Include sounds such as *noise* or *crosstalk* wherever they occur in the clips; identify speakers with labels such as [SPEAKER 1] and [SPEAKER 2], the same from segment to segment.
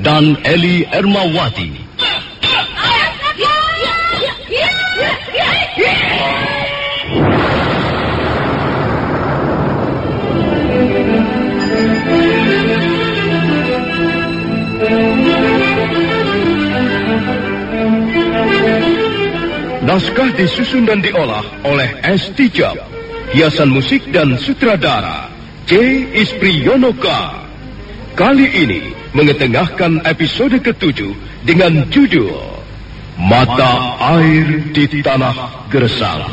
[SPEAKER 1] dan Eli Ermawati. Naskah disusun dan diolah oleh S. Tijab. Hiasan musik dan sutradara C. Ispriyonoka. Kali ini mengetengahkan episode ketujuh dengan judul Mata Air di Tanah Gersang.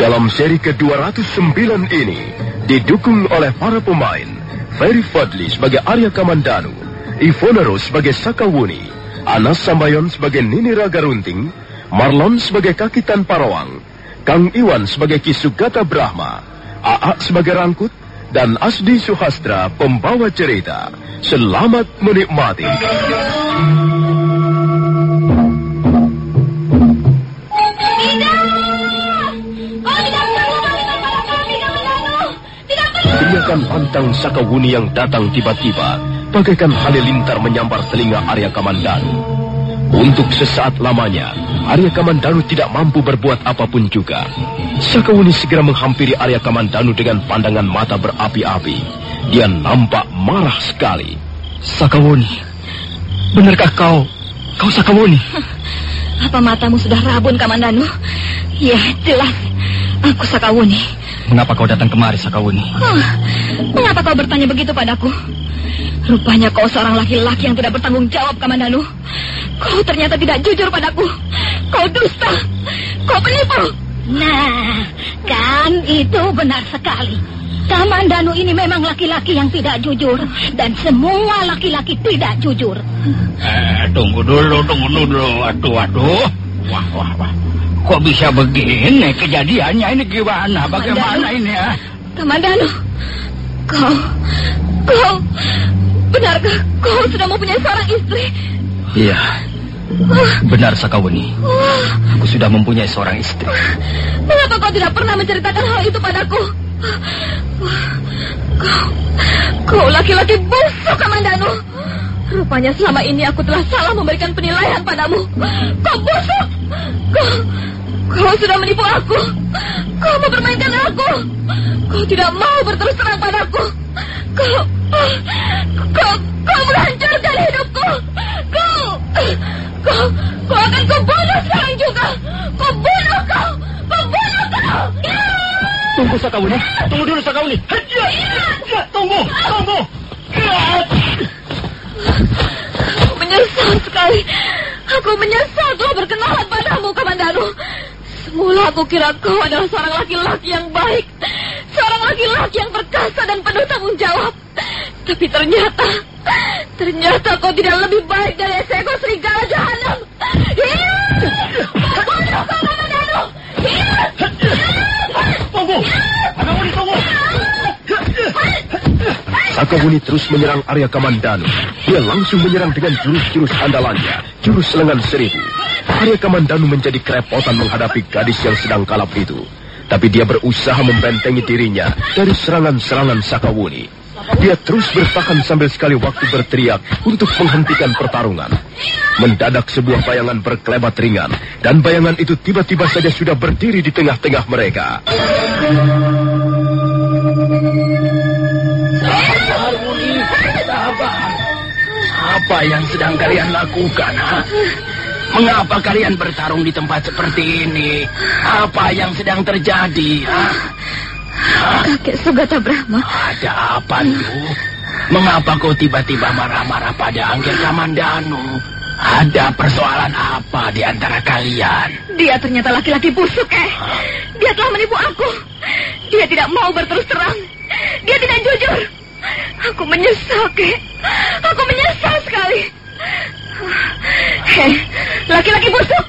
[SPEAKER 1] Dalam seri ke-209 ini, didukung oleh para pemain, Ferry Fadli sebagai Arya Kamandanu, Ivone Rose sebagai Sakawuni, Anas Sambayon sebagai Nini Raga Runting, Marlon sebagai Kakitan Parawang, Kang Iwan sebagai Kisugata Brahma, Aa sebagai Rangkut, dan Asdi Suhastra pembawa cerita. Selamat menikmati.
[SPEAKER 2] Tidak! Oh, tidak perlu balikan pada kami, Kamandanu. Tidak perlu.
[SPEAKER 1] Teriakan pantang Sakawuni yang datang tiba-tiba, bagaikan halilintar menyambar telinga Arya Kamandanu. Untuk sesaat lamanya, Arya Kamandanu tidak mampu berbuat apa pun juga. Sakawuni segera menghampiri Arya Kamandanu dengan pandangan mata berapi-api. Dia nampak marah sekali. Sakawuni, benarkah kau? Kau Sakawuni? *laughs*
[SPEAKER 2] Apa matamu sudah rabun, Kamandanu? Ya, jelas. Aku Sakawuni.
[SPEAKER 1] Mengapa kau datang kemari, Sakawuni?
[SPEAKER 2] Oh, mengapa kau bertanya begitu padaku? Rupanya kau seorang laki-laki yang tidak bertanggung jawab, Kamandanu. Kau ternyata tidak jujur padaku. Kau dusta. Kau penipu.
[SPEAKER 3] Nah, kan itu benar sekali.
[SPEAKER 2] Kamandanu ini memang laki-laki yang tidak jujur. Dan semua laki-laki tidak jujur.
[SPEAKER 3] Eh, tunggu dulu, tunggu dulu. Aduh, aduh. Wah, wah, wah. Kok bisa begini kejadiannya ini gimana? Bagaimana ini ya?
[SPEAKER 2] Kamandanu, kau, kau, benarkah kau sudah mempunyai seorang istri?
[SPEAKER 4] Iya, benar Sakawuni. Aku sudah mempunyai seorang istri.
[SPEAKER 2] Mengapa kau tidak pernah menceritakan hal itu padaku? Kau, kau laki-laki busuk, Kamandanu. Rupanya selama ini aku telah salah memberikan penilaian padamu. Kau busuk. Kau, kau sudah menipu aku. Kau mempermainkan aku. Kau tidak mau berterus terang padaku. Kau, kau, kau menghancurkan hidupku. Kau, kau, kau akan kubunuh sekarang juga. Kau bunuh kau. Kau bunuh kau.
[SPEAKER 4] Tunggu Sakawuni, tunggu dulu Sakawuni.
[SPEAKER 3] Ya, tunggu, tunggu.
[SPEAKER 2] Aku menyesal sekali. Aku menyesal telah berkenalan padamu, Kamandanu. Semula aku kira kau adalah seorang laki-laki yang baik. Seorang laki-laki yang perkasa dan penuh tanggung jawab. Tapi ternyata, ternyata kau tidak lebih baik dari seekor serigala jahanam. Bunuh kau!
[SPEAKER 3] Tunggu, tunggu.
[SPEAKER 1] Terus menyerang Arya Kamandanu. Dia langsung menyerang dengan jurus-jurus andalannya, jurus lengan seribu. Arya Kamandanu menjadi kerepotan menghadapi gadis yang sedang kalap itu. Tapi dia berusaha membentengi dirinya dari serangan-serangan Sakawuni. Dia terus bertahan sambil sekali waktu berteriak untuk menghentikan pertarungan. Mendadak sebuah bayangan berkelebat ringan, dan bayangan itu tiba-tiba saja sudah berdiri di tengah-tengah mereka.
[SPEAKER 3] Apa yang sedang kalian lakukan, ha? Mengapa kalian bertarung di tempat seperti ini? Apa yang sedang terjadi, ha?
[SPEAKER 2] Kakek Sugata Brahma,
[SPEAKER 3] Ada apa, Lu? Mengapa kau tiba-tiba marah-marah pada Angger Kamandanu? Ada persoalan apa di antara kalian?
[SPEAKER 2] dia ternyata laki-laki busuk, eh. Dia telah menipu aku. Dia tidak mau berterus terang. Dia tidak jujur. Aku menyesal, Kek. Aku menyesal sekali. Hei, laki-laki busuk.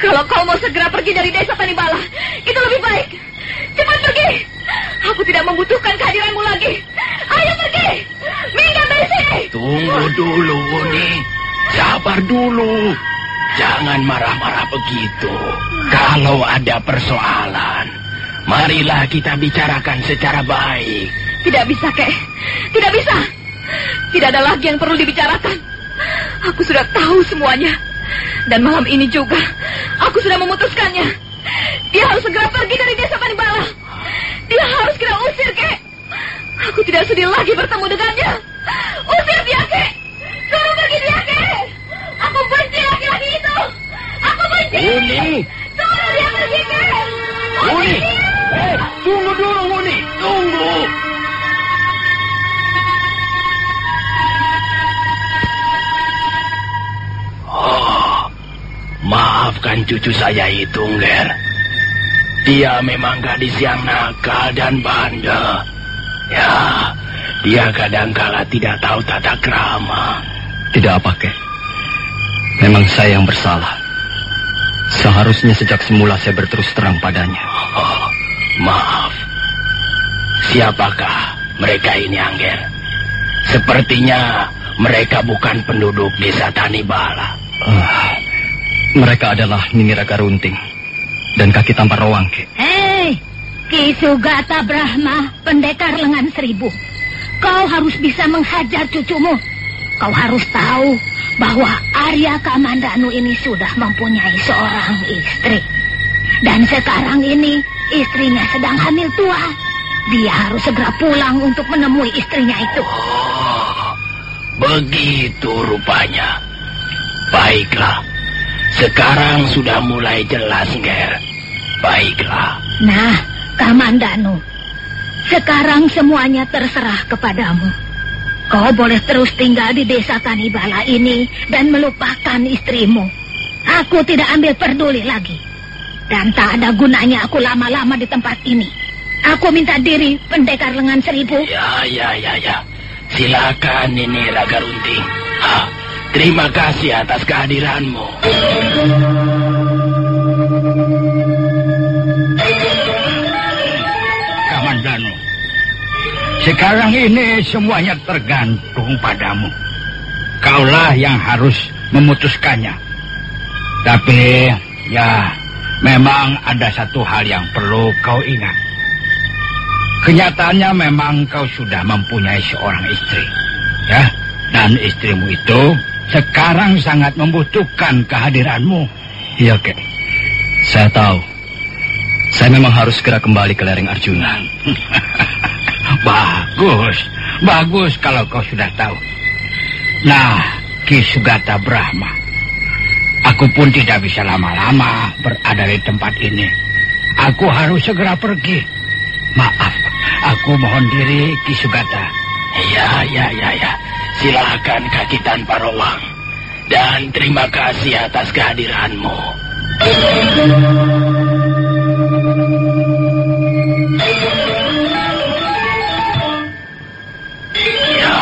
[SPEAKER 2] Kalau kau mau segera pergi dari desa Tanibala, itu lebih baik. Cepat pergi. Aku tidak membutuhkan kehadiranmu lagi. Ayo pergi. Minggat dari sini.
[SPEAKER 3] Tunggu dulu, Wuni. Sabar dulu. Jangan marah-marah begitu. Kalau ada persoalan, marilah kita bicarakan secara baik.
[SPEAKER 2] Tidak bisa, Kek. Tidak bisa. Tidak ada lagi yang perlu dibicarakan. Aku sudah tahu semuanya. Dan malam ini juga, aku sudah memutuskannya. Dia harus segera pergi dari desa Panibala. Dia harus kita usir, Kek. Aku tidak sudi lagi bertemu dengannya. Usir dia, Kek. Suruh pergi dia, Kek. Aku benci laki-laki itu. Aku benci.
[SPEAKER 3] Wuni,
[SPEAKER 2] Suruh dia pergi, Kek.
[SPEAKER 3] Wuni. Eh, tunggu dulu, Wuni. Tunggu. Oh, maafkan cucu saya itu, Nger. Dia memang gadis yang nakal dan bandel. Ya, dia kadangkala tidak tahu tata krama.
[SPEAKER 4] Tidak apa, Kek. Memang saya yang bersalah. Seharusnya sejak semula saya berterus terang padanya.
[SPEAKER 3] Oh, maaf. Siapakah mereka ini, Angger? Sepertinya mereka bukan penduduk desa Tanibala.
[SPEAKER 4] Ah, mereka adalah Nini Raga Runting dan kaki tampar Roang, Kek.
[SPEAKER 2] Hei, Ki Sugata Brahma, pendekar lengan seribu. Kau harus bisa menghajar cucumu. Kau harus tahu bahwa Arya Kamandanu ini sudah mempunyai seorang istri. Dan sekarang ini istrinya sedang hamil tua. Dia harus segera pulang untuk menemui istrinya itu.
[SPEAKER 3] Oh, begitu rupanya. Baiklah. Sekarang sudah mulai jelas, Nger. Baiklah.
[SPEAKER 2] Nah, Kamandanu, sekarang semuanya terserah kepadamu. Kau boleh terus tinggal di desa Tanibala ini dan melupakan istrimu. Aku tidak ambil peduli lagi. Dan tak ada gunanya aku lama-lama di tempat ini. Aku minta diri pendekar lengan seribu.
[SPEAKER 3] Ya, ya, ya, ya. Silakan ini Raga Runting. Terima kasih atas kehadiranmu.
[SPEAKER 5] Kamandano, sekarang ini semuanya tergantung padamu. Kaulah yang harus memutuskannya. Tapi, ya, memang ada satu hal yang perlu kau ingat. Kenyataannya memang kau sudah mempunyai seorang istri. Ya, dan istrimu itu sekarang sangat membutuhkan kehadiranmu.
[SPEAKER 4] Iya, kek. Saya tahu. Saya memang harus segera kembali ke lereng Arjuna. *laughs*
[SPEAKER 5] bagus, bagus kalau kau sudah tahu. Nah, Ki Sugata Brahma. Aku pun tidak bisa lama-lama berada di tempat ini. Aku harus segera pergi. Maaf, aku mohon diri Ki Sugata.
[SPEAKER 3] Ya, ya, ya, ya. Silakan kaki tanpa rawang. Dan terima kasih atas kehadiranmu. Ya,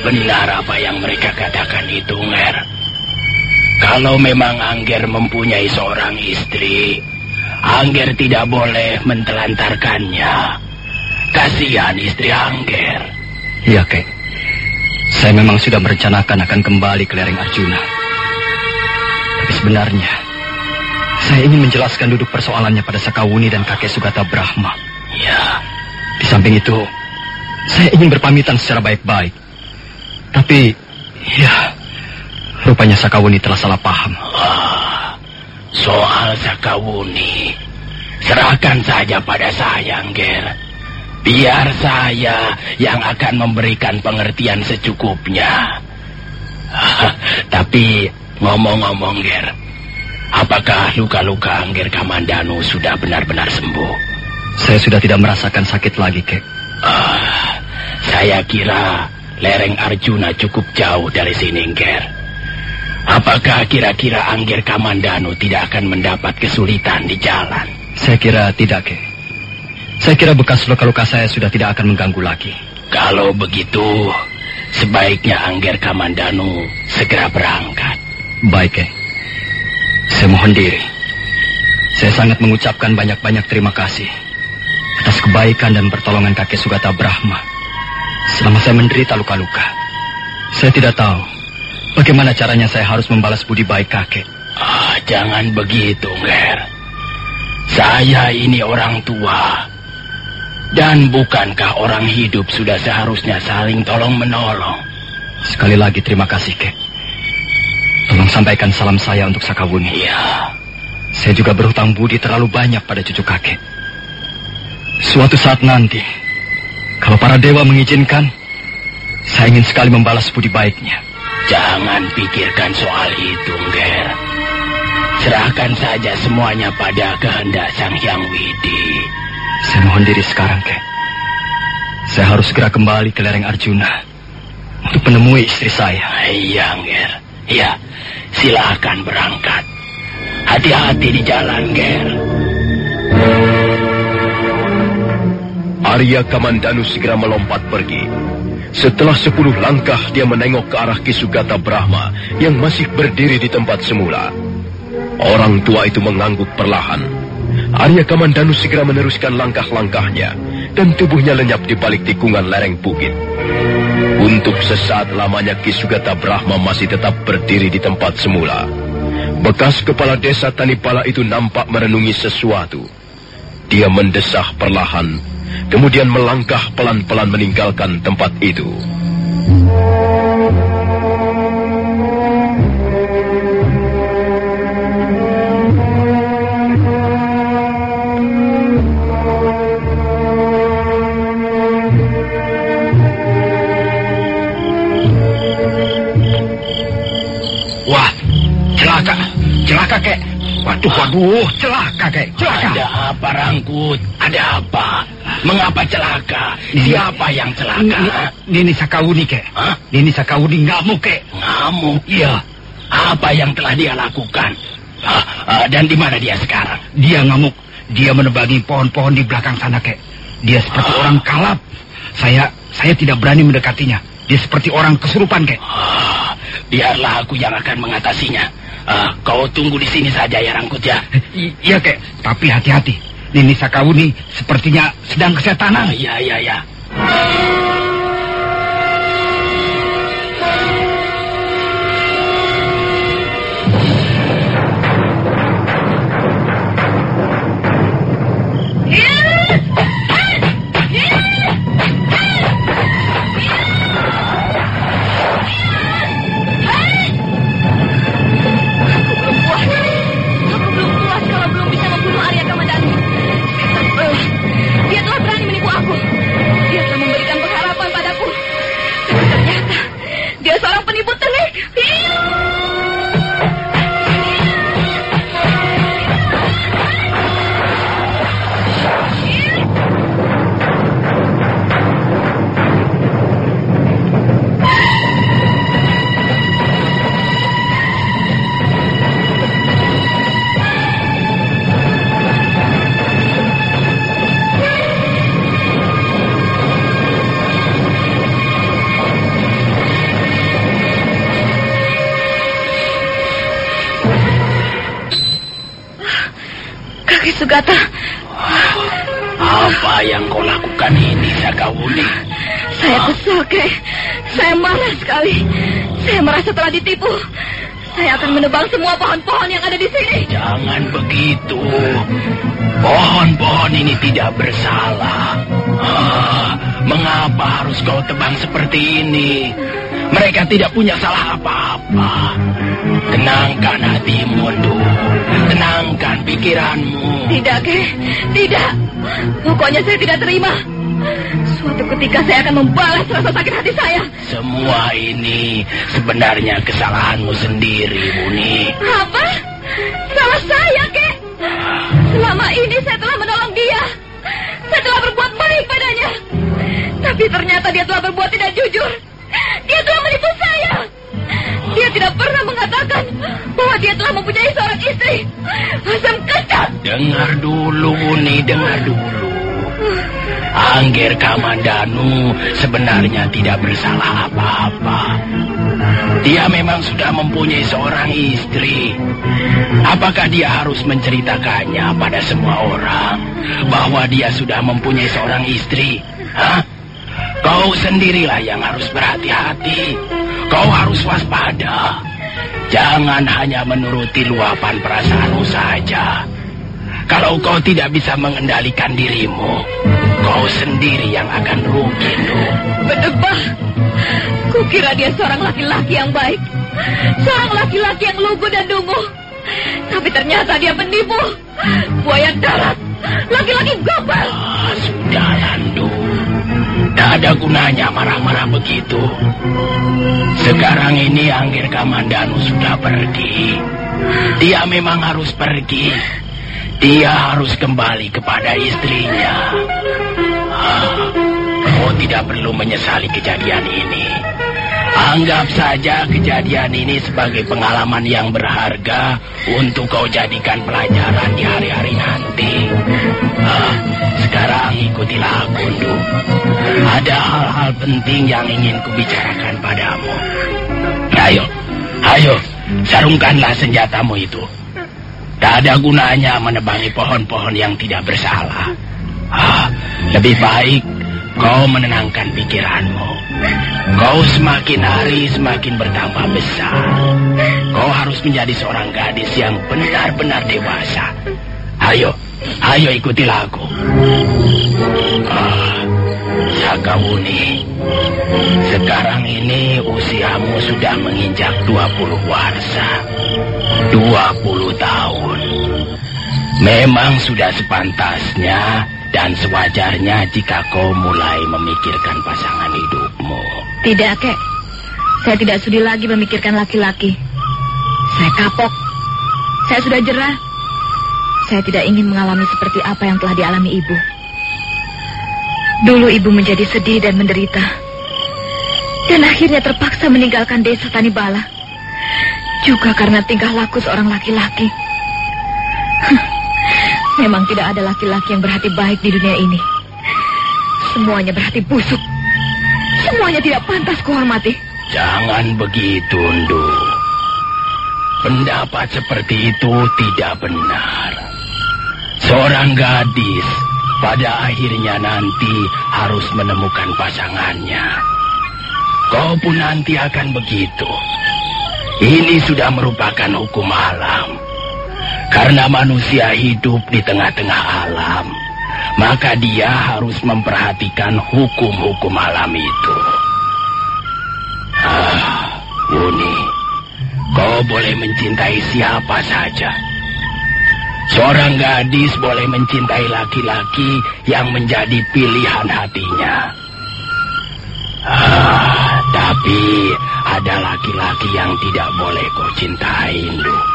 [SPEAKER 3] benar apa yang mereka katakan itu, Nger. Kalau memang Angger mempunyai seorang istri, Angger tidak boleh mentelantarkannya. Kasihan istri Angger.
[SPEAKER 4] Iya, kek. Saya memang sudah merencanakan akan kembali ke lereng Arjuna. Tapi sebenarnya, saya ingin menjelaskan duduk persoalannya pada Sakawuni dan kakek Sugata Brahma.
[SPEAKER 3] Ya,
[SPEAKER 4] Di samping itu, saya ingin berpamitan secara baik-baik. Tapi, ya, rupanya Sakawuni telah salah paham.
[SPEAKER 3] Ah, soal Sakawuni, serahkan saja pada saya, Angger. Biar saya yang akan memberikan pengertian secukupnya. *laughs* Tapi ngomong-ngomong, Ger, apakah luka-luka Angger Kamandanu sudah benar-benar sembuh?
[SPEAKER 4] Saya sudah tidak merasakan sakit lagi, kek.
[SPEAKER 3] Ah, saya kira lereng Arjuna cukup jauh dari sini, Ger. Apakah kira-kira Angger Kamandanu tidak akan mendapat kesulitan di jalan?
[SPEAKER 4] Saya kira tidak, kek. Saya kira bekas luka-luka saya sudah tidak akan mengganggu lagi.
[SPEAKER 3] Kalau begitu, sebaiknya Angger Kamandanu segera berangkat.
[SPEAKER 4] Baik, kek. Saya mohon diri. Saya sangat mengucapkan banyak-banyak terima kasih atas kebaikan dan pertolongan kakek Sugata Brahma selama saya menderita luka-luka. Saya tidak tahu bagaimana caranya saya harus membalas budi baik kakek.
[SPEAKER 3] Ah, jangan begitu, Nger. Saya ini orang tua. Dan bukankah orang hidup sudah seharusnya saling tolong-menolong?
[SPEAKER 4] Sekali lagi terima kasih, kek. Tolong sampaikan salam saya untuk Sakawuni.
[SPEAKER 3] Ya,
[SPEAKER 4] Saya juga berhutang budi terlalu banyak pada cucu kakek. Suatu saat nanti, kalau para dewa mengizinkan, saya ingin sekali membalas budi baiknya.
[SPEAKER 3] jangan pikirkan soal itu, Nger. Serahkan saja semuanya pada kehendak Sang Hyang Widi.
[SPEAKER 4] Saya mohon diri sekarang, kek. Saya harus segera kembali ke lereng Arjuna untuk menemui istri saya.
[SPEAKER 3] Iya, Nger. Iya, silakan berangkat. Hati-hati di jalan, Nger.
[SPEAKER 1] Arya Kamandanu segera melompat pergi. Setelah sepuluh langkah dia menengok ke arah Kisugata Brahma yang masih berdiri di tempat semula. Orang tua itu mengangguk perlahan. Arya Kamandanu segera meneruskan langkah-langkahnya dan tubuhnya lenyap di balik tikungan lereng bukit. Untuk sesaat lamanya Kisugata Brahma masih tetap berdiri di tempat semula. Bekas kepala desa Tanipala itu nampak merenungi sesuatu. Dia mendesah perlahan, kemudian melangkah pelan-pelan meninggalkan tempat itu.
[SPEAKER 5] Waduh, waduh, celaka, kek. Celaka.
[SPEAKER 3] Ada apa, Rangkut? Ada apa? Mengapa celaka? Siapa yang celaka?
[SPEAKER 5] Nini Sakawuni, kek.
[SPEAKER 3] Hah?
[SPEAKER 5] Nini Sakawuni ngamuk, kek.
[SPEAKER 3] Ngamuk.
[SPEAKER 5] Iya.
[SPEAKER 3] Apa yang telah dia lakukan? Uh, dan di mana dia sekarang?
[SPEAKER 5] Dia ngamuk. Dia menebangi pohon-pohon di belakang sana, kek. Dia seperti
[SPEAKER 3] Ah.
[SPEAKER 5] orang kalap. Saya saya tidak berani mendekatinya. Dia seperti orang kesurupan, kek.
[SPEAKER 3] Ah, biarlah aku yang akan mengatasinya. Ah, kau tunggu di sini saja ya Rangkut ya.
[SPEAKER 5] I- iya, kek. Tapi hati-hati. Nini Sakawuni sepertinya sedang kesetanan.
[SPEAKER 3] Ah, iya iya iya.
[SPEAKER 2] Sugata,
[SPEAKER 3] Apa yang kau lakukan ini Sakawuni?
[SPEAKER 2] saya kesal, Kek. Saya marah sekali. Saya merasa telah ditipu. Saya akan menebang semua pohon-pohon yang ada di sini.
[SPEAKER 3] Jangan begitu. Pohon-pohon ini tidak bersalah. Ah, mengapa harus kau tebang seperti ini? Mereka tidak punya salah apa-apa. Tenangkan hatimu, Ndu. Tenangkan pikiranmu.
[SPEAKER 2] Tidak, Kek. Tidak. Pokoknya saya tidak terima. Suatu ketika saya akan membalas rasa sakit hati saya.
[SPEAKER 3] Semua ini sebenarnya kesalahanmu sendiri, Muni.
[SPEAKER 2] Apa? Salah saya, Kek. Selama ini saya telah menolong dia. Saya telah berbuat baik padanya. Tapi ternyata dia telah berbuat tidak jujur. Dia telah menipu saya. Dia tidak pernah mengatakan bahwa dia telah mempunyai seorang istri. Asam kecat.
[SPEAKER 3] Dengar dulu, Muni, dengar dulu. Angger Kamandanu sebenarnya tidak bersalah apa-apa. Dia memang sudah mempunyai seorang istri. Apakah dia harus menceritakannya pada semua orang bahwa dia sudah mempunyai seorang istri? Hah? Kau sendirilah yang harus berhati-hati. Kau harus waspada. Jangan hanya menuruti luapan perasaanmu saja. Kalau kau tidak bisa mengendalikan dirimu, kau sendiri yang akan rugi, Nuk.
[SPEAKER 2] Berdebah. Kukira dia seorang laki-laki yang baik. Seorang laki-laki yang lugu dan dungu. Tapi ternyata dia penipu. Buaya darat. Laki-laki gobel.
[SPEAKER 3] Ah, sudah, Landu. Tak ada gunanya marah-marah begitu. Sekarang ini Anggir Kamandanu sudah pergi. Dia memang harus pergi. Dia harus kembali kepada istrinya. Ah, kau tidak perlu menyesali kejadian ini. Anggap saja kejadian ini sebagai pengalaman yang berharga untuk kau jadikan pelajaran di hari-hari nanti. Ah, sekarang ikutilah aku, Ndu. Ada hal-hal penting yang ingin kubicarakan padamu. Ayo, ayo, sarungkanlah senjatamu itu. Tak ada gunanya menebangi pohon-pohon yang tidak bersalah. Ah, lebih baik kau menenangkan pikiranmu. Kau semakin hari semakin bertambah besar. Kau harus menjadi seorang gadis yang benar-benar dewasa. Ayo, ayo ikutilah aku. Ah, Sakawuni, sekarang ini usiamu sudah menginjak 20 warsa. 20 tahun. Memang sudah sepantasnya dan sewajarnya jika kau mulai memikirkan pasangan hidupmu.
[SPEAKER 2] Tidak, kek. Saya tidak sudi lagi memikirkan laki-laki. Saya kapok. Saya sudah jerah. Saya tidak ingin mengalami seperti apa yang telah dialami ibu. Dulu ibu menjadi sedih dan menderita. Dan akhirnya terpaksa meninggalkan desa Tanibala. Juga karena tingkah laku seorang laki-laki. Memang tidak ada laki-laki yang berhati baik di dunia ini. Semuanya berhati busuk. Semuanya tidak pantas kuhormati.
[SPEAKER 3] Jangan begitu, Ndu. Pendapat seperti itu tidak benar. Seorang gadis pada akhirnya nanti harus menemukan pasangannya. Kau pun nanti akan begitu. Ini sudah merupakan hukum alam. Karena manusia hidup di tengah-tengah alam, maka dia harus memperhatikan hukum-hukum alam itu. Ah, Wuni, kau boleh mencintai siapa saja. Seorang gadis boleh mencintai laki-laki yang menjadi pilihan hatinya. Ah, tapi ada laki-laki yang tidak boleh kau cintai, Indu.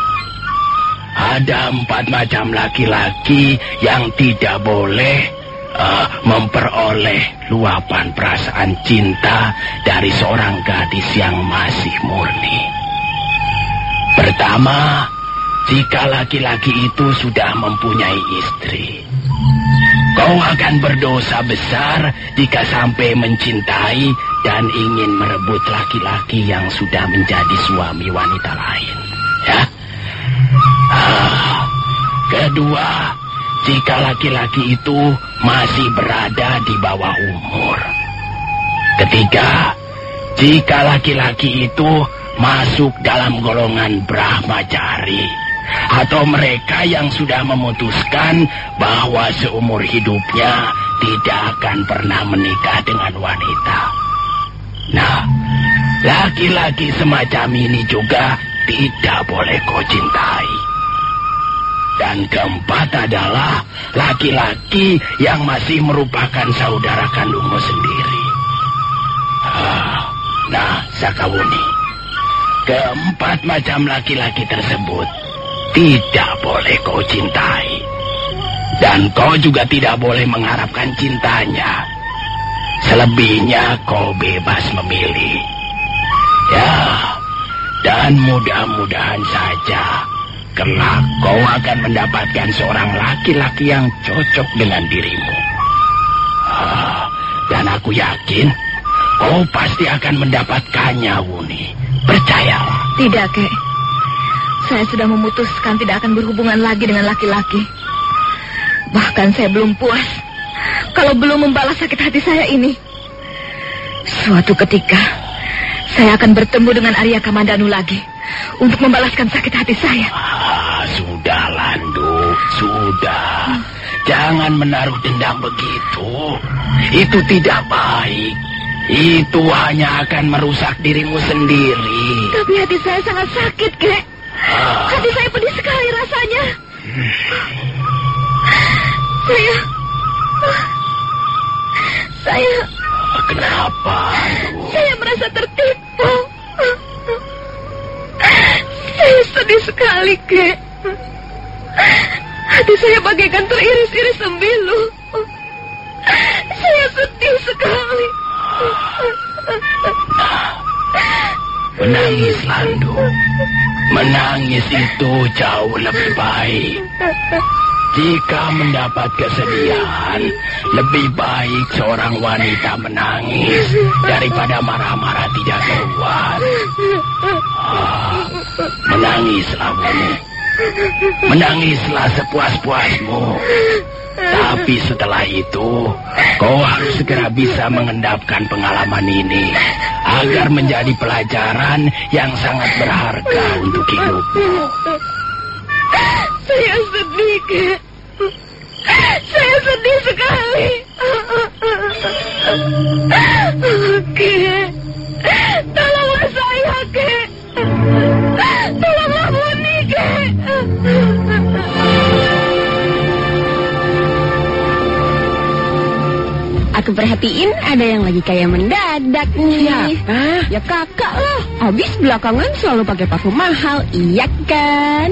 [SPEAKER 3] Ada empat macam laki-laki yang tidak boleh uh, memperoleh luapan perasaan cinta dari seorang gadis yang masih murni. Pertama, jika laki-laki itu sudah mempunyai istri. Kau akan berdosa besar jika sampai mencintai dan ingin merebut laki-laki yang sudah menjadi suami wanita lain. Kedua, jika laki-laki itu masih berada di bawah umur. Ketiga, jika laki-laki itu masuk dalam golongan Brahmacari atau mereka yang sudah memutuskan bahwa seumur hidupnya tidak akan pernah menikah dengan wanita. Nah, laki-laki semacam ini juga tidak boleh kau cintai. Dan keempat adalah laki-laki yang masih merupakan saudara kandungmu sendiri. Ah, nah, Sakawuni, keempat macam laki-laki tersebut tidak boleh kau cintai. Dan kau juga tidak boleh mengharapkan cintanya. Selebihnya kau bebas memilih. Ya, dan mudah-mudahan saja kelak kau akan mendapatkan seorang laki-laki yang cocok dengan dirimu. Ah, dan aku yakin kau pasti akan mendapatkannya, Wuni. Percayalah.
[SPEAKER 2] Tidak, Kek. Saya sudah memutuskan tidak akan berhubungan lagi dengan laki-laki. Bahkan saya belum puas kalau belum membalas sakit hati saya ini. Suatu ketika, saya akan bertemu dengan Arya Kamandanu lagi untuk membalaskan sakit hati saya.
[SPEAKER 3] Ah, sudah, Landu. Sudah. Jangan menaruh dendam begitu. Itu tidak baik. Itu hanya akan merusak dirimu sendiri.
[SPEAKER 2] Tapi hati saya sangat sakit, Kek. Hati saya pedih sekali rasanya. Saya... Saya...
[SPEAKER 3] Kenapa?
[SPEAKER 2] Saya merasa tertipu. Saya sedih sekali, Kek. Hati saya bagaikan teriris-iris sembilu. Saya sedih sekali.
[SPEAKER 3] Menangis, Landu. Menangis itu jauh lebih baik. Jika mendapat kesedihan, lebih baik seorang wanita menangis daripada marah-marah tidak keluar. Ah, menangislah. Menangislah sepuas-puasmu. Tapi setelah itu, kau harus segera bisa mengendapkan pengalaman ini agar menjadi pelajaran yang sangat berharga untuk hidupmu.
[SPEAKER 2] Saya sedih, Kek. Saya sedih sekali. Kek, tolonglah saya, Kek. Tolonglah Buni, Kek.
[SPEAKER 6] Aku perhatiin ada yang lagi kayak mendadak nih.
[SPEAKER 7] Siapa?
[SPEAKER 6] Ya kakak lah. Habis belakangan selalu pakai parfum mahal, iya kan?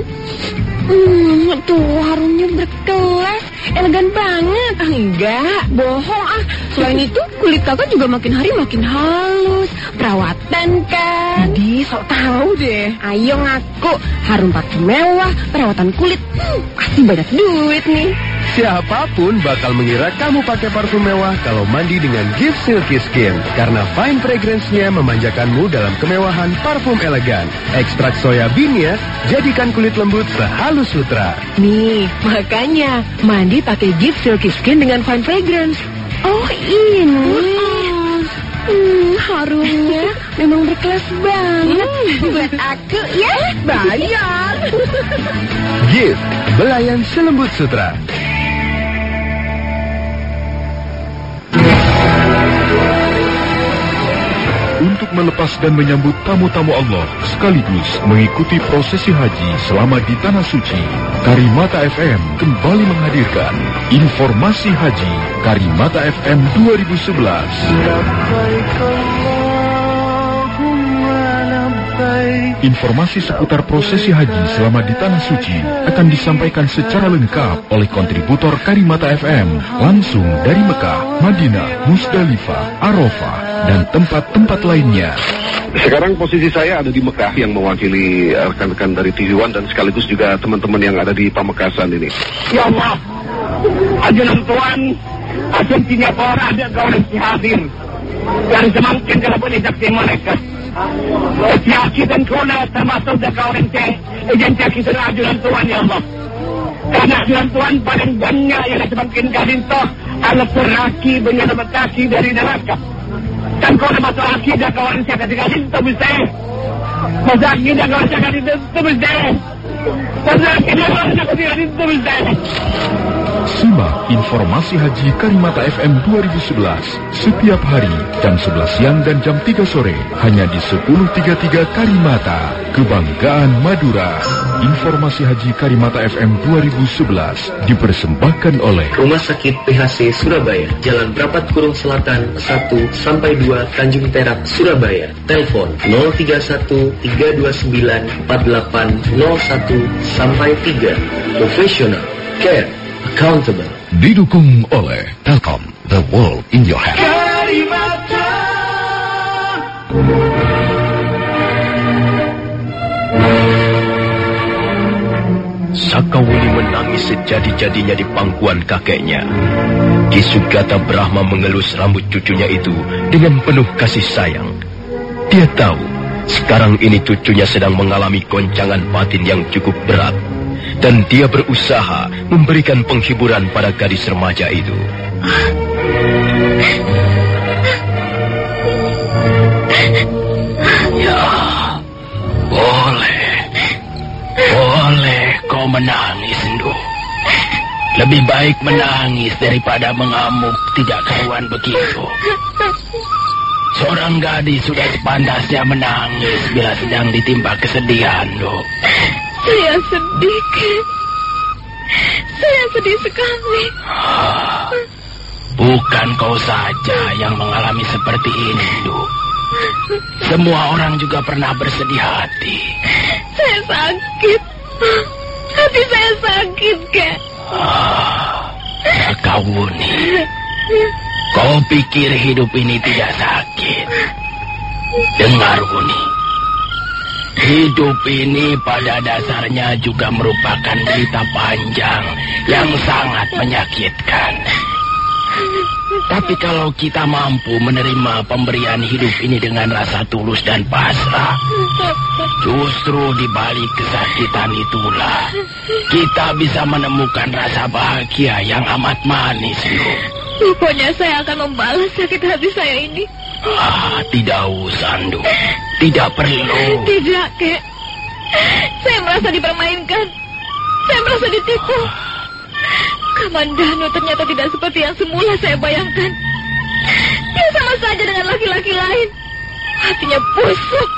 [SPEAKER 6] Hmm, tuh harumnya berkelas, elegan banget.
[SPEAKER 7] Ah, enggak.
[SPEAKER 6] Bohong ah. Selain itu kulit kakak juga makin hari makin halus. Perawatan kan?
[SPEAKER 7] Di
[SPEAKER 6] sok tahu deh. Ayo ngaku, harum parfum mewah, perawatan kulit. Hmm, pasti banyak duit nih.
[SPEAKER 1] Siapa pun bakal mengira kamu pakai parfum mewah kalau mandi dengan Gift Silky Skin. Karena fine fragrance-nya memanjakanmu dalam kemewahan parfum elegan. Ekstrak soya bean-nya jadikan kulit lembut sehalus sutra.
[SPEAKER 7] Nih, makanya mandi pakai Gift Silky Skin dengan fine fragrance.
[SPEAKER 6] Oh ini. Hmm, harumnya memang berkelas banget. Buat aku ya.
[SPEAKER 7] Bayar.
[SPEAKER 1] Gift, belayan selembut sutra.
[SPEAKER 8] Untuk melepas dan menyambut tamu-tamu Allah sekaligus mengikuti prosesi haji selama di Tanah Suci. Karimata FM kembali menghadirkan informasi haji Karimata FM 2011. Informasi seputar prosesi haji selama di Tanah Suci akan disampaikan secara lengkap oleh kontributor Karimata FM langsung dari Mekah, Madinah, Musdalifah, Arafah, dan tempat-tempat lainnya.
[SPEAKER 9] Sekarang posisi saya ada di Mekah yang mewakili rekan-rekan dari TV One dan sekaligus juga teman-teman yang ada di Pamekasan ini.
[SPEAKER 3] Ya Allah, ajaran Tuhan, asensinya para ada kawan si hadir. Dan semakin kalau boleh saksi mereka. Siaki dan kuna termasuk da kawan si identiasi sa ajaran Tuhan ya Allah. Karena ajaran Tuhan paling banyak yang semakin kalinto alat seraki benyamataki dari neraka. Dan kau na masuk akidah kawan siya ketika hinto bisa. Masuk akidah kawan siya ketika hinto bisa. Masuk akidah kawan siya ketika hinto bisa.
[SPEAKER 8] Simak informasi haji Karimata FM 2011 setiap hari jam 11 siang dan jam 3 sore hanya di 1033 Karimata, Kebanggaan Madura. Informasi haji Karimata FM 2011 dipersembahkan oleh
[SPEAKER 10] Rumah Sakit PHC Surabaya, Jalan Prapat Kurung Selatan 1 sampai 2 Tanjung Perak, Surabaya. Telepon 031 329 4801 sampai 3. Profesional, care, accountable.
[SPEAKER 8] Didukung oleh Telkom, the world in your hand.
[SPEAKER 1] Sakawuni menangis sejadi-jadinya di pangkuan kakeknya. Kisugata Brahma mengelus rambut cucunya itu dengan penuh kasih sayang. Dia tahu, sekarang ini cucunya sedang mengalami goncangan batin yang cukup berat. Dan dia berusaha memberikan penghiburan pada gadis remaja itu.
[SPEAKER 3] Ya, boleh. Boleh kau menangis, Ndu. Lebih baik menangis daripada mengamuk tidak karuan begitu. Seorang gadis sudah sepantasnya menangis bila sedang ditimpa kesedihan, Ndu.
[SPEAKER 2] Saya sedih, Kek. Saya sedih sekali.
[SPEAKER 3] Bukan kau saja yang mengalami seperti ini, Ndu. Semua orang juga pernah bersedih hati.
[SPEAKER 2] Saya sakit. Hati saya sakit, Kek.
[SPEAKER 3] Rakawuni, kau pikir hidup ini tidak sakit? Dengar, Uni. Hidup ini pada dasarnya juga merupakan cerita panjang yang sangat menyakitkan. Tapi kalau kita mampu menerima pemberian hidup ini dengan rasa tulus dan pasrah, justru di balik kesakitan itulah kita bisa menemukan rasa bahagia yang amat manis.
[SPEAKER 2] Pokoknya saya akan membalas sakit hati saya ini.
[SPEAKER 3] Ah, tidak usah, Nduk. Tidak perlu.
[SPEAKER 2] Tidak, Kek. Saya merasa dipermainkan. Saya merasa ditipu. Kamandano ternyata tidak seperti yang semula saya bayangkan. Dia sama saja dengan laki-laki lain. Hatinya busuk,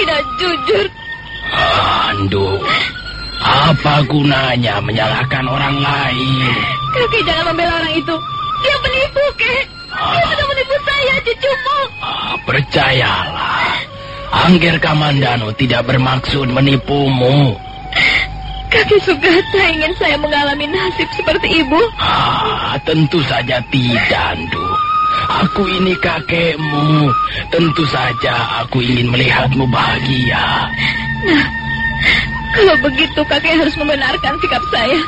[SPEAKER 2] tidak jujur.
[SPEAKER 3] Ah, Nduk. Apa gunanya menyalahkan orang lain?
[SPEAKER 2] Kakek jangan membela orang itu. Dia penipu, Kek. Dia sudah menipu saya, cucumu.
[SPEAKER 3] Ah, percayalah. Angger Kamandano tidak bermaksud menipumu.
[SPEAKER 2] Kaki Sugata ingin saya mengalami nasib seperti ibu.
[SPEAKER 3] Ah, tentu saja tidak, Nduk. Aku ini kakekmu. Tentu saja aku ingin melihatmu bahagia.
[SPEAKER 2] Nah, kalau begitu kakek harus membenarkan sikap saya.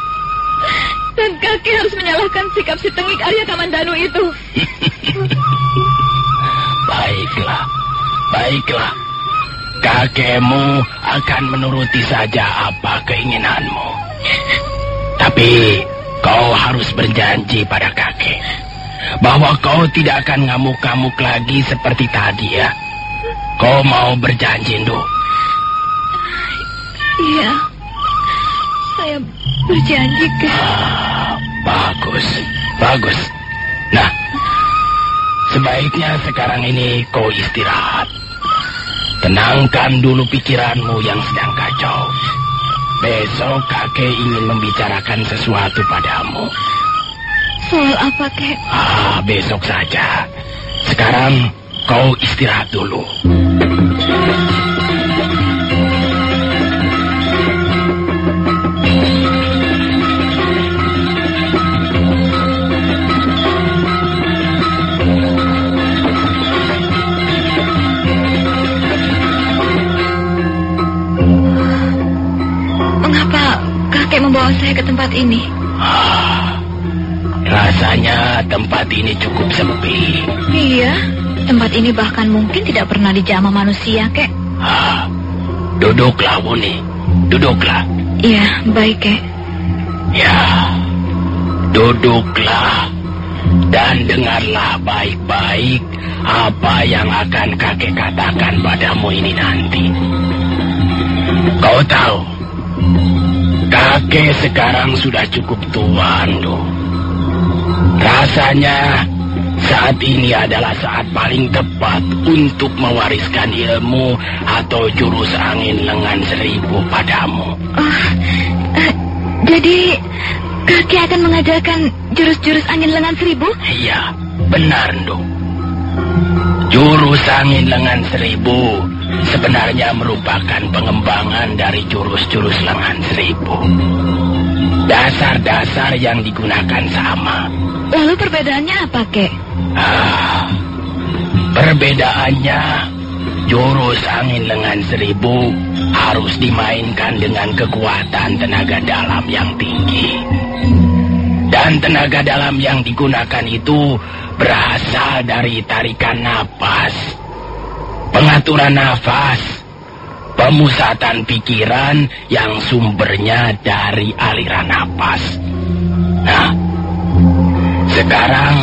[SPEAKER 2] Dan kakek harus menyalahkan sikap si tengik Arya Kamandanu itu. *laughs*
[SPEAKER 3] baiklah, baiklah. Kakekmu akan menuruti saja apa keinginanmu. Tapi kau harus berjanji pada kakek bahwa kau tidak akan ngamuk-ngamuk lagi seperti tadi ya. Kau mau berjanji, Nduk?
[SPEAKER 2] Iya, saya berjanji ke.
[SPEAKER 3] Ah, bagus, bagus. Nah, sebaiknya sekarang ini kau istirahat. Tenangkan dulu pikiranmu yang sedang kacau. Besok kakek ingin membicarakan sesuatu padamu.
[SPEAKER 2] Soal apa, kek?
[SPEAKER 3] Ah, besok saja. Sekarang kau istirahat dulu.
[SPEAKER 2] Tempat ini
[SPEAKER 3] cukup sepi.
[SPEAKER 2] Iya, tempat ini bahkan mungkin tidak pernah dijamah manusia, kek.
[SPEAKER 3] Ah, duduklah, Wuni. Duduklah.
[SPEAKER 2] Iya, baik, kek.
[SPEAKER 3] Ya, duduklah dan dengarlah baik-baik apa yang akan kakek katakan padamu ini nanti. Kau tahu, kakek sekarang sudah cukup tua, Ando. Rasanya saat ini adalah saat paling tepat untuk mewariskan ilmu atau jurus angin lengan seribu padamu.
[SPEAKER 2] Oh, eh, jadi kakek akan mengajarkan jurus-jurus angin lengan seribu?
[SPEAKER 3] Iya, benar, Ndo. Jurus angin lengan seribu sebenarnya merupakan pengembangan dari jurus-jurus lengan seribu. Dasar-dasar yang digunakan sama.
[SPEAKER 2] Lalu perbedaannya apa, kek? *sighs*
[SPEAKER 3] Perbedaannya jurus angin lengan seribu harus dimainkan dengan kekuatan tenaga dalam yang tinggi. Dan tenaga dalam yang digunakan itu berasal dari tarikan napas, pengaturan nafas, pemusatan pikiran yang sumbernya dari aliran napas. Nah, sekarang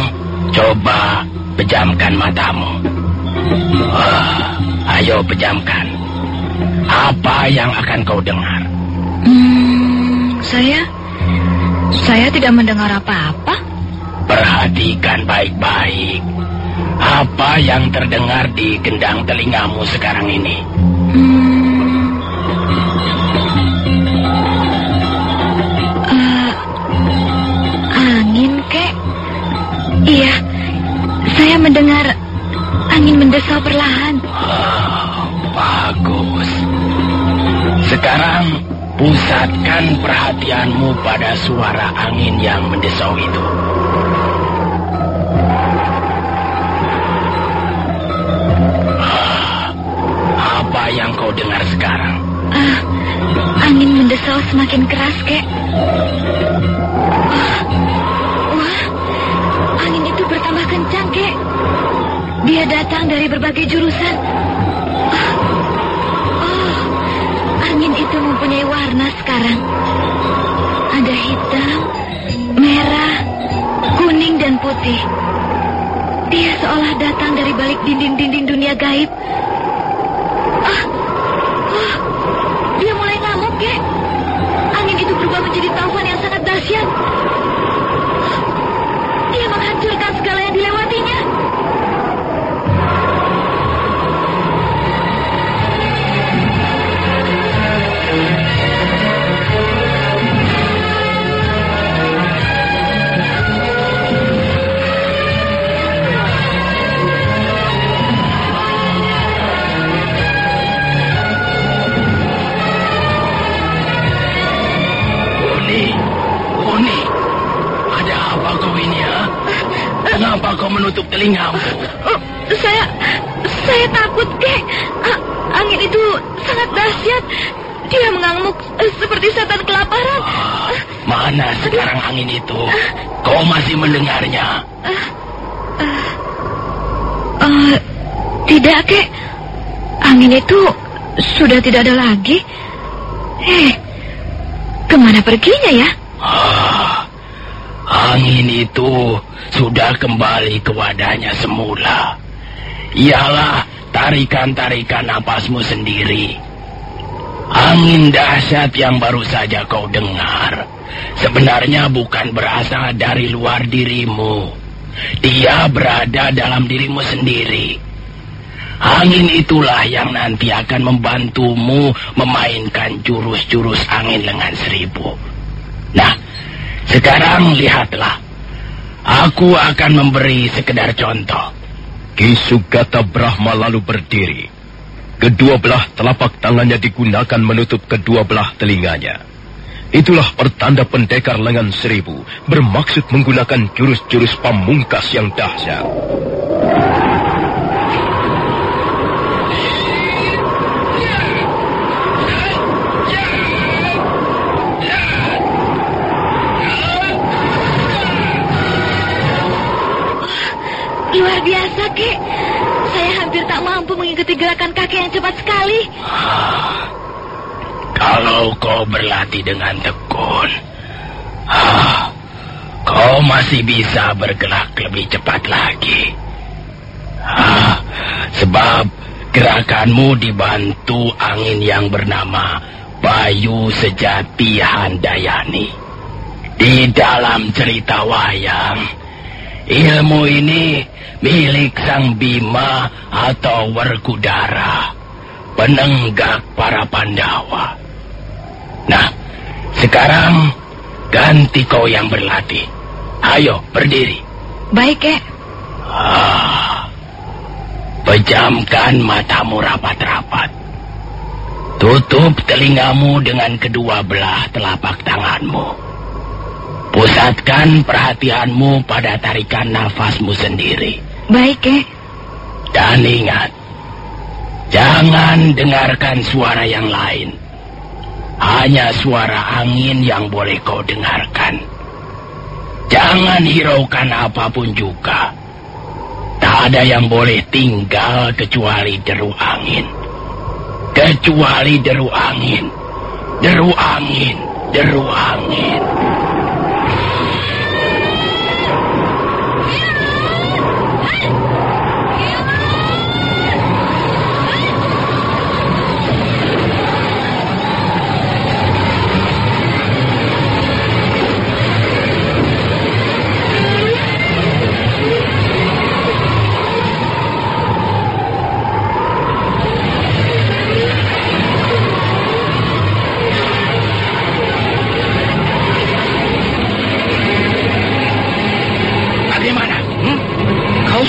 [SPEAKER 3] coba pejamkan matamu. Wah, ayo pejamkan. Apa yang akan kau dengar?
[SPEAKER 2] Hmm, saya... Saya tidak mendengar apa-apa.
[SPEAKER 3] Perhatikan baik-baik. Apa yang terdengar di gendang telingamu sekarang ini?
[SPEAKER 2] Hmm, Iya, saya mendengar angin mendesau perlahan.
[SPEAKER 3] Oh, bagus. Sekarang pusatkan perhatianmu pada suara angin yang mendesau itu. Ah, Apa yang kau dengar sekarang?
[SPEAKER 2] Ah, angin mendesau semakin keras, kek. Wah, wah, itu bertambah kencang, kek. Dia datang dari berbagai jurusan. Ah, Oh, angin itu mempunyai warna sekarang. Ada hitam, merah, kuning, dan putih. Dia seolah datang dari balik dinding-dinding dunia gaib. Ah, wah, dia mulai ngamuk, kek. Angin itu berubah menjadi taufan yang sangat dahsyat.
[SPEAKER 3] Menutup telingamu?
[SPEAKER 2] Oh, saya saya takut, kek. A- angin itu sangat dahsyat. Dia mengamuk eh, seperti setan kelaparan.
[SPEAKER 3] Ah, mana sekarang angin itu? Kau masih mendengarnya?
[SPEAKER 2] Eh, tidak, kek. Angin itu sudah tidak ada lagi. Eh, ke mana perginya ya?
[SPEAKER 3] Ah, angin itu sudah kembali ke wadahnya semula. Ialah tarikan-tarikan napasmu sendiri. Angin dahsyat yang baru saja kau dengar sebenarnya bukan berasal dari luar dirimu. Dia berada dalam dirimu sendiri. Angin itulah yang nanti akan membantumu memainkan jurus-jurus angin lengan seribu. Nah, sekarang lihatlah. Aku akan memberi sekedar contoh.
[SPEAKER 1] Ki Sugata Brahma lalu berdiri. Kedua belah telapak tangannya digunakan menutup kedua belah telinganya. Itulah pertanda pendekar lengan seribu bermaksud menggunakan jurus-jurus pamungkas yang dahsyat.
[SPEAKER 2] Kakek yang cepat sekali.
[SPEAKER 3] Kalau kau berlatih dengan tekun, ah, kau masih bisa bergerak lebih cepat lagi. Ah, sebab gerakanmu dibantu angin yang bernama Bayu Sejati Handayani. Di dalam cerita wayang, ilmu ini milik Sang Bima atau Werkudara, penenggak para Pandawa. Nah, sekarang ganti kau yang berlatih. Ayo, berdiri.
[SPEAKER 2] Baik, kek.
[SPEAKER 3] Ah, pejamkan matamu rapat-rapat. Tutup telingamu dengan kedua belah telapak tanganmu. Pusatkan perhatianmu pada tarikan nafasmu sendiri.
[SPEAKER 2] Baik, kek.
[SPEAKER 3] Dan ingat, jangan dengarkan suara yang lain. Hanya suara angin yang boleh kau dengarkan. Jangan hiraukan apa pun juga. Tak ada yang boleh tinggal kecuali deru angin. Kecuali deru angin. Deru angin. Deru angin. Bagaimana?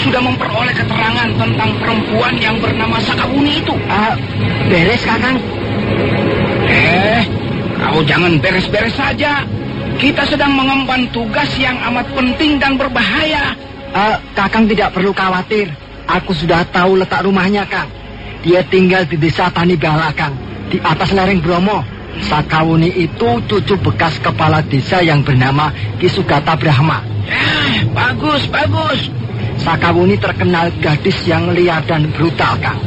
[SPEAKER 3] Sudah memperoleh keterangan tentang perempuan yang bernama Sakabuni itu?
[SPEAKER 11] Ah, beres, Kakang.
[SPEAKER 12] Eh, kau jangan beres-beres saja. Kita sedang mengemban tugas yang amat penting dan berbahaya.
[SPEAKER 11] Ah, Kakang tidak perlu khawatir. Aku sudah tahu letak rumahnya, Kang. Dia tinggal di desa Tanibala, Kang. Di atas lereng Bromo. Sakawuni itu cucu bekas kepala desa yang bernama Kisugata Brahma.
[SPEAKER 12] Eh, bagus, bagus.
[SPEAKER 11] Sakawuni terkenal gadis yang liar dan brutal, Kang.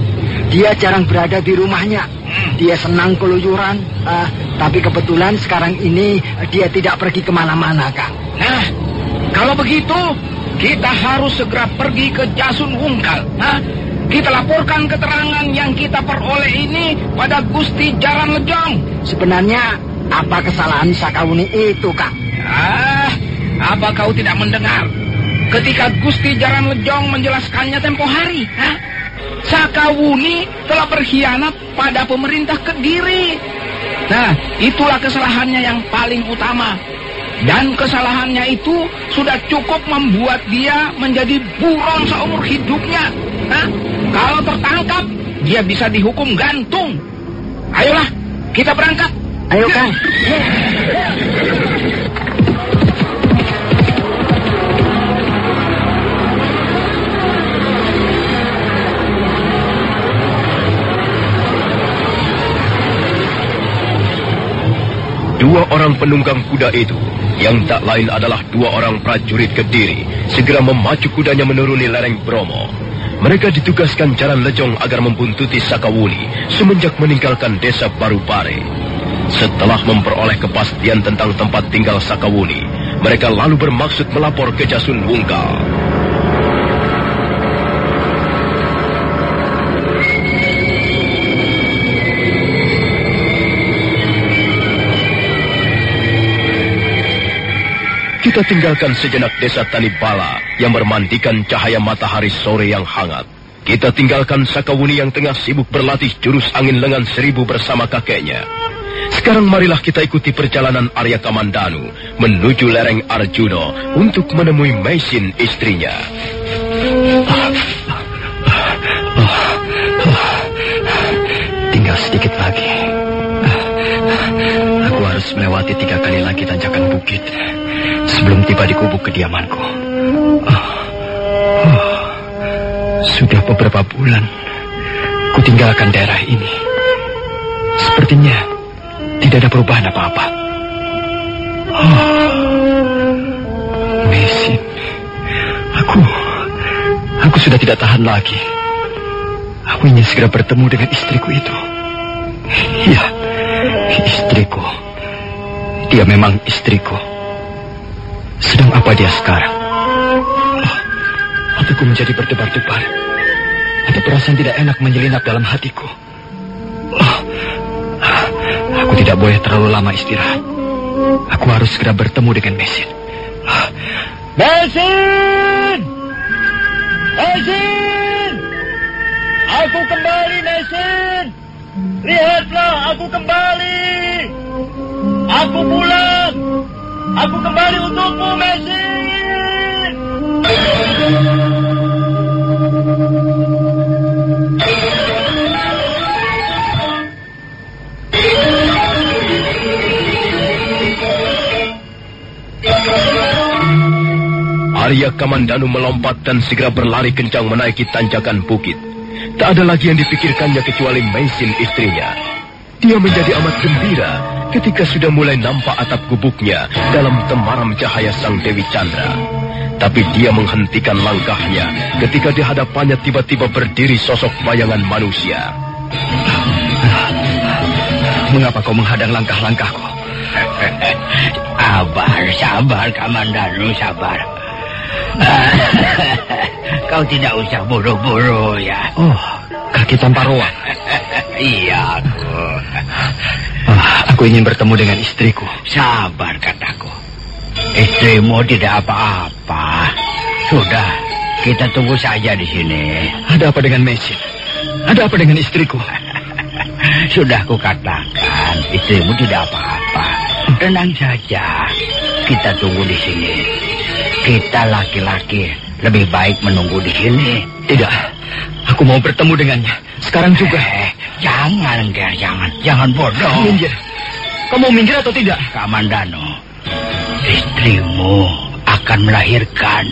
[SPEAKER 11] Dia jarang berada di rumahnya. Dia senang keluyuran, ah, tapi kebetulan sekarang ini dia tidak pergi ke mana-mana, Kang.
[SPEAKER 12] Nah, kalau begitu, kita harus segera pergi ke Jasun Wungkal. Hah? Kita laporkan keterangan yang kita peroleh ini pada Gusti Jaran Lejong.
[SPEAKER 11] Sebenarnya apa kesalahan Sakawuni itu, Kang?
[SPEAKER 12] Ah, apa kau tidak mendengar? Ketika Gusti Jaran Lejong menjelaskannya tempo hari, hah? Sakawuni telah berkhianat pada pemerintah Kediri. Nah, itulah kesalahannya yang paling utama. Dan kesalahannya itu sudah cukup membuat dia menjadi buron seumur hidupnya. Hah? Kalau tertangkap, dia bisa dihukum gantung. Ayolah, kita berangkat.
[SPEAKER 11] Ayo, Kang. *laughs*
[SPEAKER 1] Dua orang penunggang kuda itu, yang tak lain adalah dua orang prajurit Kediri, segera memacu kudanya menuruni lereng Bromo. Mereka ditugaskan jalan lejong agar membuntuti Sakawuni semenjak meninggalkan desa Barupare. Setelah memperoleh kepastian tentang tempat tinggal Sakawuni, mereka lalu bermaksud melapor ke Jasun Wungkal. Kita tinggalkan sejenak desa Tanibala yang bermandikan cahaya matahari sore yang hangat. Kita tinggalkan Sakawuni yang tengah sibuk berlatih jurus angin lengan seribu bersama kakeknya. Sekarang marilah kita ikuti perjalanan Arya Kamandanu menuju lereng Arjuno untuk menemui Maisin istrinya.
[SPEAKER 4] Tinggal sedikit lagi. Aku harus melewati tiga kali lagi tanjakan bukit sebelum tiba di kubuk kediamanku. Sudah beberapa bulan ku tinggalkan daerah ini. Sepertinya tidak ada perubahan apa-apa. Mesin, aku, aku sudah tidak tahan lagi. Aku ingin segera bertemu dengan istriku itu. Ya, istriku. Dia memang istriku. Sedang apa dia sekarang? Oh, menjadi berdebar-debar. Ada perasaan tidak enak menyelinap dalam hatiku. Oh, aku tidak boleh terlalu lama istirahat. Aku harus segera bertemu dengan Mesin.
[SPEAKER 13] Mesin! Mesin! Aku kembali, Mesin! Lihatlah, aku kembali! Aku pulang! Aku kembali untukmu, Mesin!
[SPEAKER 1] Arya Kamandanu melompat dan segera berlari kencang menaiki tanjakan bukit. Tak ada lagi yang dipikirkannya kecuali Maisin istrinya. Dia menjadi amat gembira ketika sudah mulai nampak atap gubuknya dalam temaram cahaya sang Dewi Chandra. Tapi dia menghentikan langkahnya ketika di hadapannya tiba-tiba berdiri sosok bayangan manusia.
[SPEAKER 4] Mengapa kau menghadang langkah-langkahku?
[SPEAKER 5] Sabar, sabar, Kamandanu, sabar. *laughs* Kau tidak usah buru-buru ya.
[SPEAKER 4] Oh, kaki tanpa ruang. *laughs*
[SPEAKER 5] iya, aku.
[SPEAKER 4] Ingin bertemu dengan istriku.
[SPEAKER 5] Sabar, kataku. Istrimu tidak apa-apa. Sudah, kita tunggu saja di sini.
[SPEAKER 4] Ada apa dengan Mesin? Ada apa dengan istriku? *laughs*
[SPEAKER 5] Sudah kukatakan, istrimu tidak apa-apa. Tenang saja. Kita tunggu di sini. Kita laki-laki lebih baik menunggu di sini.
[SPEAKER 4] Tidak. Aku mau bertemu dengannya. Sekarang juga.
[SPEAKER 5] Eh, jangan, Ger, jangan. Jangan bodoh.
[SPEAKER 4] Minggir. Kamu minggir atau tidak?
[SPEAKER 5] Kamandano, istrimu akan melahirkan.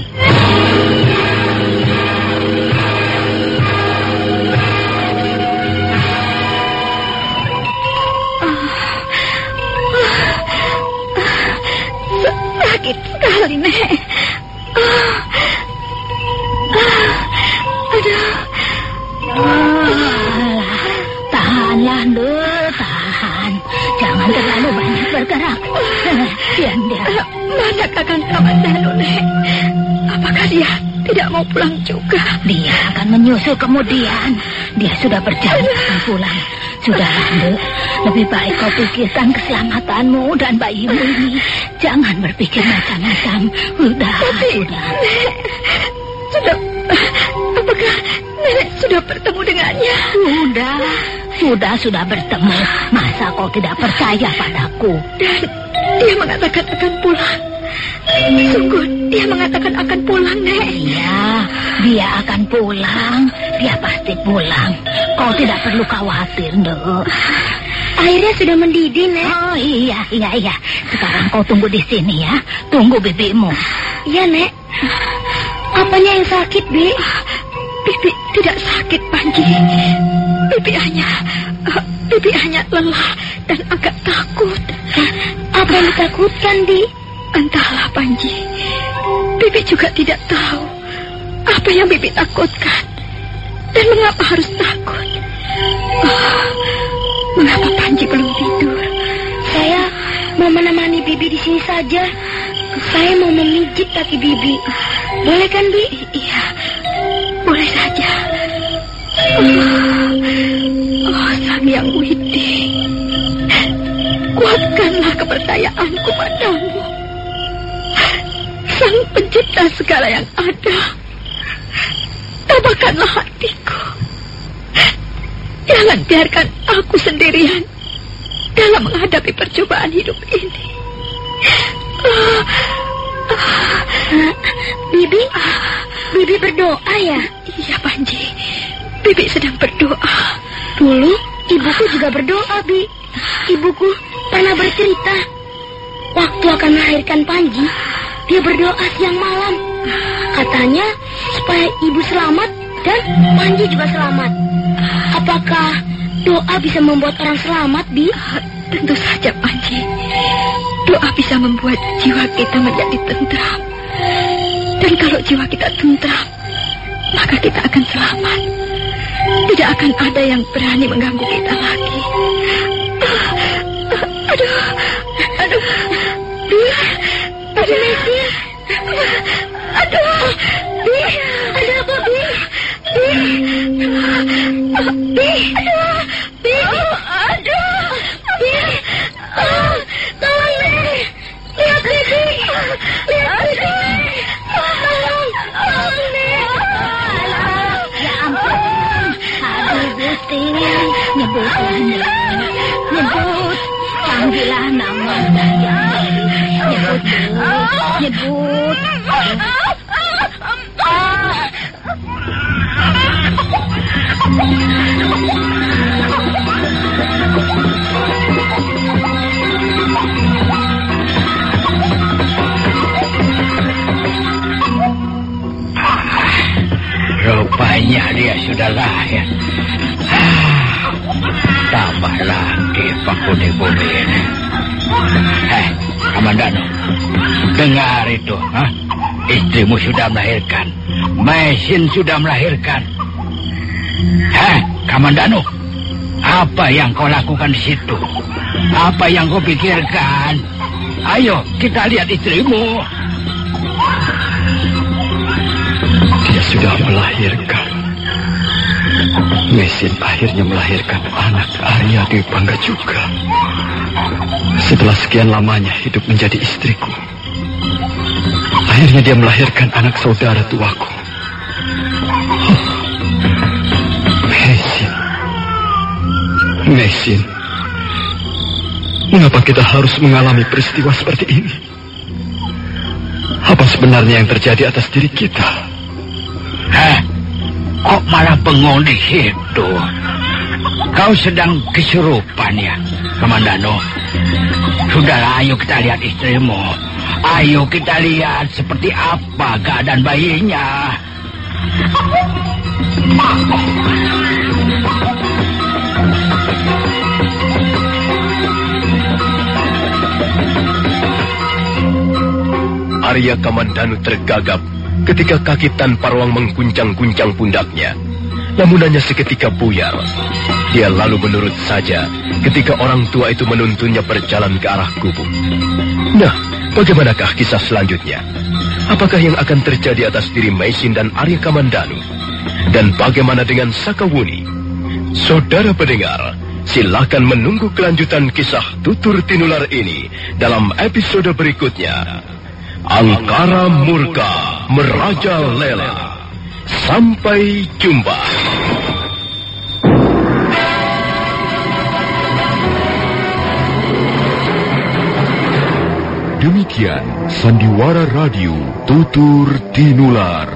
[SPEAKER 2] Sakit sekali, Nek. Ah. Ah. Aduh.
[SPEAKER 14] Bergerak. Diam, diam.
[SPEAKER 2] Mana kakak Kamandanu, Nek? Apakah dia tidak mau pulang juga?
[SPEAKER 14] Dia akan menyusul kemudian. Dia sudah berjanji akan pulang. Sudahlah, Ndul. Lebih baik kau pikirkan keselamatanmu dan bayimu ini. Jangan berpikir macam-macam. Sudah,
[SPEAKER 2] Tapi,
[SPEAKER 14] sudah.
[SPEAKER 2] Nek, sudah... Apakah Nenek sudah bertemu dengannya?
[SPEAKER 14] Sudah, sudah, sudah bertemu. Masa kau tidak percaya padaku?
[SPEAKER 2] Dan dia mengatakan akan pulang. Sungguh, dia mengatakan akan pulang, Nek.
[SPEAKER 14] Iya, dia akan pulang. Dia pasti pulang. Kau tidak perlu khawatir, Nduk.
[SPEAKER 2] Airnya sudah mendidih, Nek.
[SPEAKER 14] Oh iya, iya, iya. Sekarang kau tunggu di sini ya. Tunggu bibimu.
[SPEAKER 2] Iya, Nek. Apanya yang sakit, Bi? Bibi tidak sakit, Panji. Bibi hanya... Bibi hanya lelah
[SPEAKER 15] dan agak takut.
[SPEAKER 16] Apa yang ditakutkan, Bi?
[SPEAKER 15] Entahlah, Panji. Bibi juga tidak tahu apa yang Bibi takutkan. Dan mengapa harus takut? Oh, mengapa Panji belum tidur?
[SPEAKER 16] Saya mau menemani Bibi di sini saja. Saya mau memijit kaki Bibi. Boleh kan, Bi?
[SPEAKER 15] Iya, boleh saja. Oh, oh Sang Yang Widi, kuatkanlah kepercayaanku padamu. Sang pencipta segala yang ada, tabahkanlah hatiku. Jangan biarkan aku sendirian dalam menghadapi percobaan hidup ini.
[SPEAKER 16] Uh, Bibi, Bibi berdoa ya?
[SPEAKER 15] Iya, Panji. Bibi sedang berdoa.
[SPEAKER 16] Dulu ibuku juga berdoa, Bi. Ibuku pernah bercerita. Waktu akan melahirkan Panji, dia berdoa siang malam. Katanya supaya ibu selamat dan Panji juga selamat. Apakah doa bisa membuat orang selamat, Bi?
[SPEAKER 15] Tentu saja, Panji. Doa bisa membuat jiwa kita menjadi tentram. Dan kalau jiwa kita tentram, maka kita akan selamat. Tidak akan ada yang berani mengganggu kita lagi.
[SPEAKER 5] Melahirkan. Mesin sudah melahirkan. Eh, Kamandano, apa yang kau lakukan di situ? Apa yang kau pikirkan? Ayo, kita lihat istrimu.
[SPEAKER 4] Dia sudah melahirkan. Mesin akhirnya melahirkan anak Arya Dewi Bangga juga. Setelah sekian lamanya hidup menjadi istriku. Akhirnya dia melahirkan anak saudara tuaku. Oh, Mesin. Mesin. Mengapa kita harus mengalami peristiwa seperti ini? Apa sebenarnya yang terjadi atas diri kita?
[SPEAKER 5] Hah? Kok malah bengong di situ? Kau sedang kesurupan ya, Kamandano? Sudahlah, ayo kita lihat istrimu. Ayo kita lihat seperti apa keadaan bayinya.
[SPEAKER 1] Arya Kamandanu tergagap ketika kaki tanpa ruang mengguncang-guncang pundaknya. Namun hanya seketika buyar. Dia lalu menurut saja ketika orang tua itu menuntunnya berjalan ke arah gubuk. Nah, bagaimanakah kisah selanjutnya? Apakah yang akan terjadi atas diri Maisin dan Arya Kamandanu? Dan bagaimana dengan Sakawuni? Saudara pendengar, silakan menunggu kelanjutan kisah Tutur Tinular ini dalam episode berikutnya. Angkara Murka Merajalela. Sampai jumpa.
[SPEAKER 8] Demikian Sandiwara Radio Tutur Tinular.